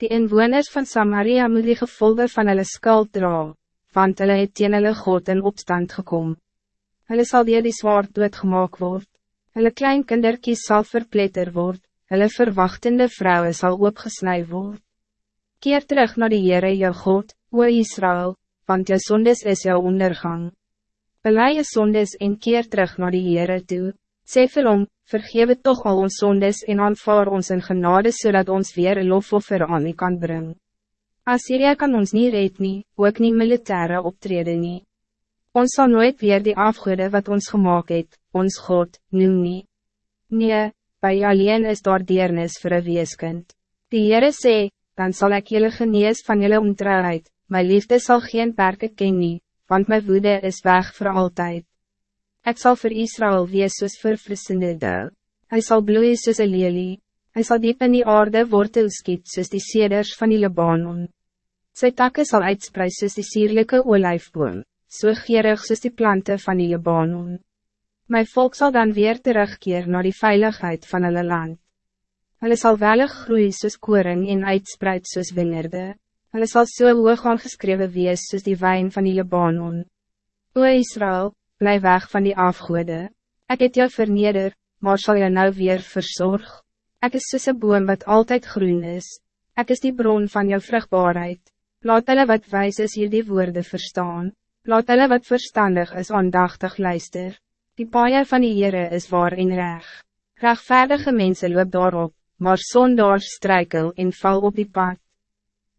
Die inwoners van Samaria moet die gevolgen van hulle skuld dra, want hulle het teen hulle God in opstand gekom. Hulle sal dier die zwaard doodgemaak word, hulle klein kinderkies sal verpletter word, hulle verwachtende vrouwen sal opgesnij word. Keer terug naar die Heere jou God, o Israël, want jou sondes is jou ondergang. Belei je sondes en keer terug naar die Heere toe, sê vir hom, vergewe toch al ons sondes en aanvaar ons in genade zodat ons weer een lofoffer aan u kan brengen. Assyria kan ons niet red nie, ook niet militaire optreden nie. Ons zal nooit weer die afgoede wat ons gemaakt het, ons God, noem nie. Nee, bij alleen is daar deernis vir een weeskind. Die Heere sê, dan zal ik jullie genees van jullie ontrouheid, mijn liefde zal geen perken ken nie, want mijn woede is weg voor altijd. Ik zal voor Israël wees soos verfrissende deel. Hij zal bloeien soos een lelie. Hij zal diep in die aarde wortel skiet soos die seders van die Libanon. Sy takke sal uitspreid soos die sierlijke olijfboom, so gerig soos die planten van die Libanon. Mijn volk zal dan weer terugkeer naar die veiligheid van hulle land. Hulle sal welig groei soos koring en uitspreid soos wingerde. Hulle sal so hoog aangeskrewe wees soos die wijn van die Libanon. O Israël, Blijf weg van die afgoede. Ik het jou verneder, maar zal je nou weer verzorg? Ik is soos een boom wat altijd groen is. Ik is die bron van jou vruchtbaarheid. Laat hulle wat wijs is hier die woorden verstaan. Laat hulle wat verstandig is aandachtig luister. Die paaie van die Heere is waar en reg. Rechtvaardige mensen loop daarop, maar zondaars strijkel en val op die pad.